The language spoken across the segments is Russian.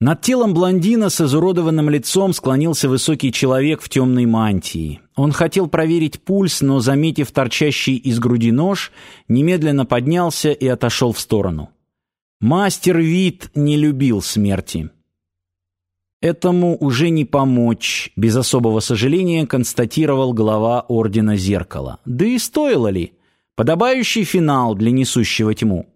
Над телом блондина с изуродованным лицом склонился высокий человек в темной мантии. Он хотел проверить пульс, но, заметив торчащий из груди нож, немедленно поднялся и отошел в сторону. Мастер Вит не любил смерти. Этому уже не помочь, без особого сожаления констатировал глава Ордена Зеркала. Да и стоило ли? Подобающий финал для несущего тьму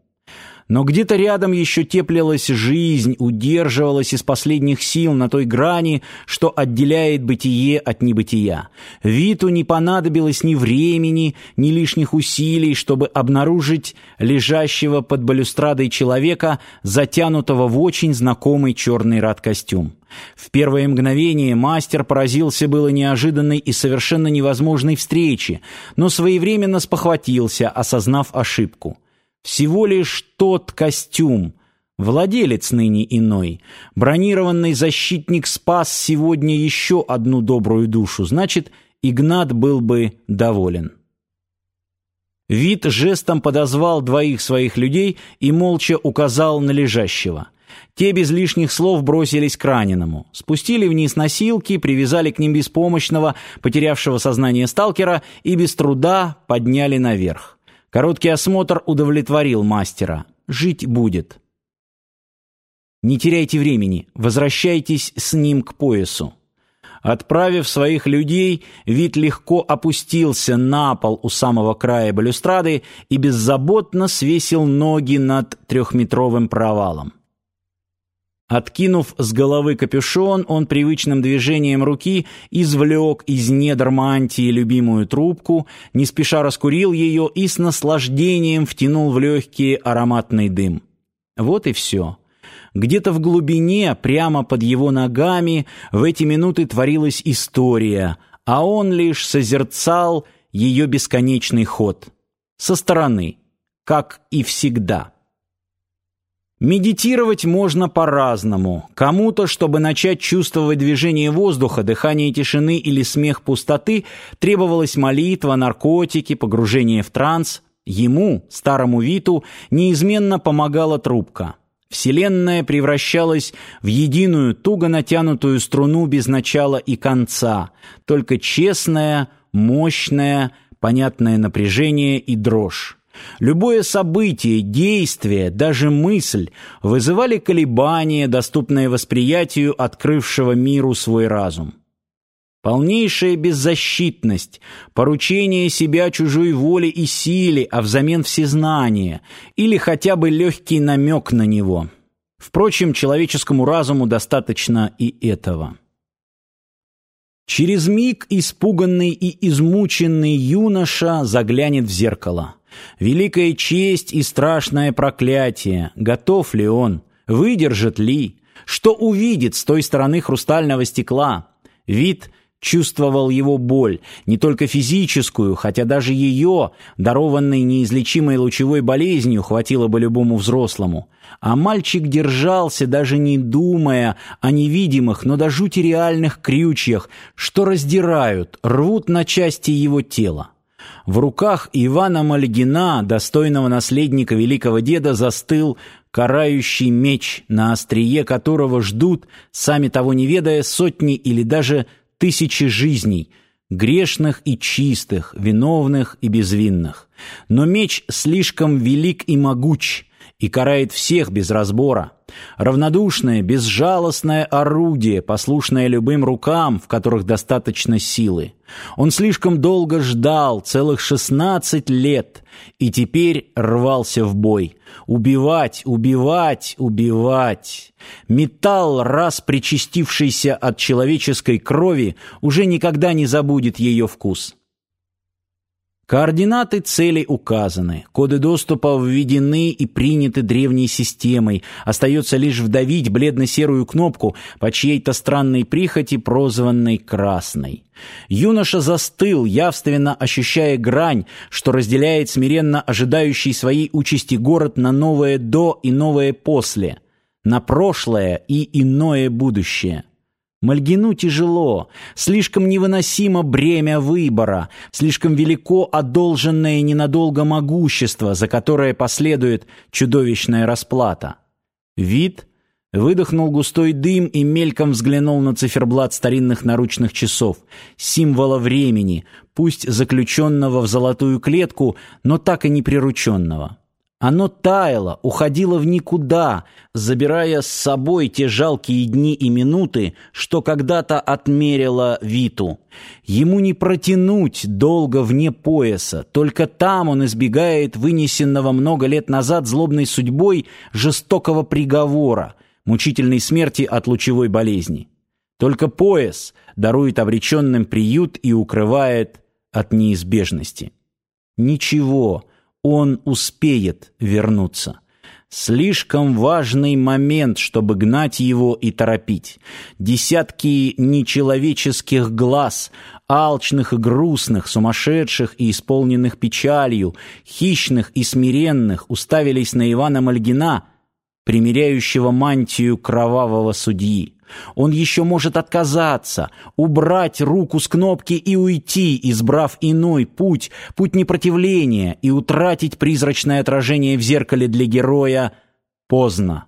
но где-то рядом еще теплилась жизнь, удерживалась из последних сил на той грани, что отделяет бытие от небытия. Виту не понадобилось ни времени, ни лишних усилий, чтобы обнаружить лежащего под балюстрадой человека, затянутого в очень знакомый черный рад-костюм. В первое мгновение мастер поразился было неожиданной и совершенно невозможной встрече, но своевременно спохватился, осознав ошибку. Всего лишь тот костюм. Владелец ныне иной. Бронированный защитник спас сегодня еще одну добрую душу. Значит, Игнат был бы доволен. Вид жестом подозвал двоих своих людей и молча указал на лежащего. Те без лишних слов бросились к раненому. Спустили вниз носилки, привязали к ним беспомощного, потерявшего сознание сталкера и без труда подняли наверх. Короткий осмотр удовлетворил мастера. Жить будет. Не теряйте времени, возвращайтесь с ним к поясу. Отправив своих людей, вид легко опустился на пол у самого края балюстрады и беззаботно свесил ноги над трехметровым провалом. Откинув с головы капюшон, он привычным движением руки извлек из недр мантии любимую трубку, не спеша раскурил ее и с наслаждением втянул в легкий ароматный дым. Вот и все. Где-то в глубине, прямо под его ногами, в эти минуты творилась история, а он лишь созерцал ее бесконечный ход. Со стороны, как и всегда. Медитировать можно по-разному. Кому-то, чтобы начать чувствовать движение воздуха, дыхание тишины или смех пустоты, требовалась молитва, наркотики, погружение в транс. Ему, старому Виту, неизменно помогала трубка. Вселенная превращалась в единую, туго натянутую струну без начала и конца, только честное, мощное, понятное напряжение и дрожь. Любое событие, действие, даже мысль вызывали колебания, доступные восприятию открывшего миру свой разум. Полнейшая беззащитность, поручение себя чужой воле и силе, а взамен всезнания, или хотя бы легкий намек на него. Впрочем, человеческому разуму достаточно и этого. Через миг испуганный и измученный юноша заглянет в зеркало. Великая честь и страшное проклятие. Готов ли он? Выдержит ли? Что увидит с той стороны хрустального стекла? Вид чувствовал его боль, не только физическую, хотя даже ее, дарованной неизлечимой лучевой болезнью, хватило бы любому взрослому. А мальчик держался, даже не думая о невидимых, но до жути реальных крючьях, что раздирают, рвут на части его тела. В руках Ивана Мальгина, достойного наследника великого деда, застыл карающий меч, на острие которого ждут, сами того не ведая, сотни или даже тысячи жизней, грешных и чистых, виновных и безвинных. Но меч слишком велик и могуч, и карает всех без разбора. Равнодушное, безжалостное орудие, послушное любым рукам, в которых достаточно силы. Он слишком долго ждал, целых шестнадцать лет, и теперь рвался в бой. Убивать, убивать, убивать. Металл, раз причастившийся от человеческой крови, уже никогда не забудет ее вкус. Координаты целей указаны, коды доступа введены и приняты древней системой. Остается лишь вдавить бледно-серую кнопку по чьей-то странной прихоти, прозванной красной. Юноша застыл, явственно ощущая грань, что разделяет смиренно ожидающий своей участи город на новое «до» и новое «после», на прошлое и иное будущее. Мальгину тяжело, слишком невыносимо бремя выбора, слишком велико одолженное ненадолго могущество, за которое последует чудовищная расплата. Вид Выдохнул густой дым и мельком взглянул на циферблат старинных наручных часов, символа времени, пусть заключенного в золотую клетку, но так и не прирученного. Оно таяло, уходило в никуда, забирая с собой те жалкие дни и минуты, что когда-то отмерило Виту. Ему не протянуть долго вне пояса, только там он избегает вынесенного много лет назад злобной судьбой жестокого приговора, мучительной смерти от лучевой болезни. Только пояс дарует обреченным приют и укрывает от неизбежности. Ничего, он успеет вернуться. Слишком важный момент, чтобы гнать его и торопить. Десятки нечеловеческих глаз, алчных и грустных, сумасшедших и исполненных печалью, хищных и смиренных, уставились на Ивана Мальгина, примеряющего мантию кровавого судьи. Он еще может отказаться, убрать руку с кнопки и уйти, избрав иной путь, путь непротивления, и утратить призрачное отражение в зеркале для героя поздно.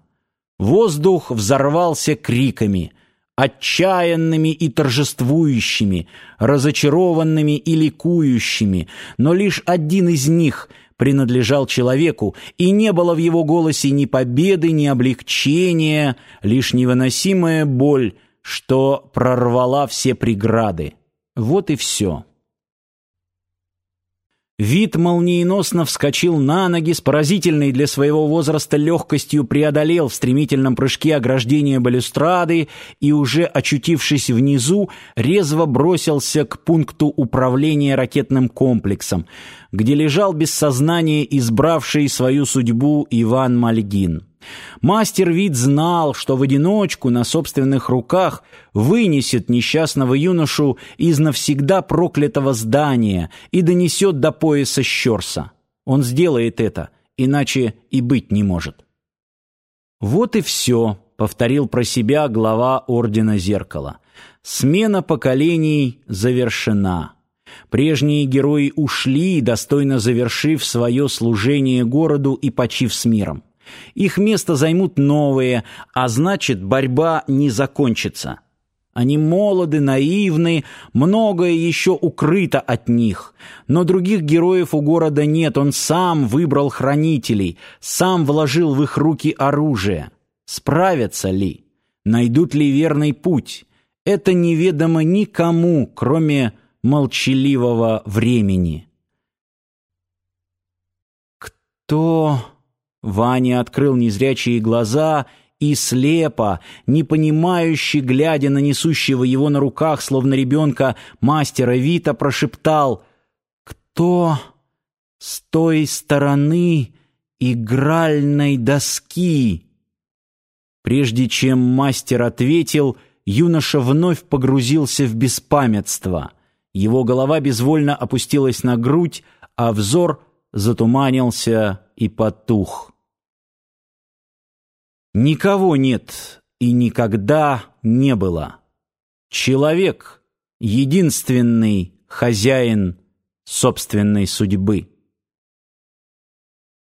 Воздух взорвался криками, отчаянными и торжествующими, разочарованными и ликующими, но лишь один из них — принадлежал человеку, и не было в его голосе ни победы, ни облегчения, лишь невыносимая боль, что прорвала все преграды. Вот и все. Вид молниеносно вскочил на ноги, с поразительной для своего возраста легкостью преодолел в стремительном прыжке ограждение балюстрады и, уже очутившись внизу, резво бросился к пункту управления ракетным комплексом, где лежал без сознания избравший свою судьбу Иван Мальгин. Мастер вид знал, что в одиночку на собственных руках вынесет несчастного юношу из навсегда проклятого здания и донесет до пояса Щерса. Он сделает это, иначе и быть не может. «Вот и все», — повторил про себя глава Ордена Зеркала. «Смена поколений завершена». Прежние герои ушли, достойно завершив свое служение городу и почив с миром. Их место займут новые, а значит, борьба не закончится. Они молоды, наивны, многое еще укрыто от них. Но других героев у города нет, он сам выбрал хранителей, сам вложил в их руки оружие. Справятся ли? Найдут ли верный путь? Это неведомо никому, кроме молчаливого времени. Кто... Ваня открыл незрячие глаза и слепо, непонимающе глядя на несущего его на руках, словно ребенка, мастера Вита, прошептал «Кто с той стороны игральной доски?» Прежде чем мастер ответил, юноша вновь погрузился в беспамятство. Его голова безвольно опустилась на грудь, а взор затуманился и потух. Никого нет и никогда не было. Человек — единственный хозяин собственной судьбы.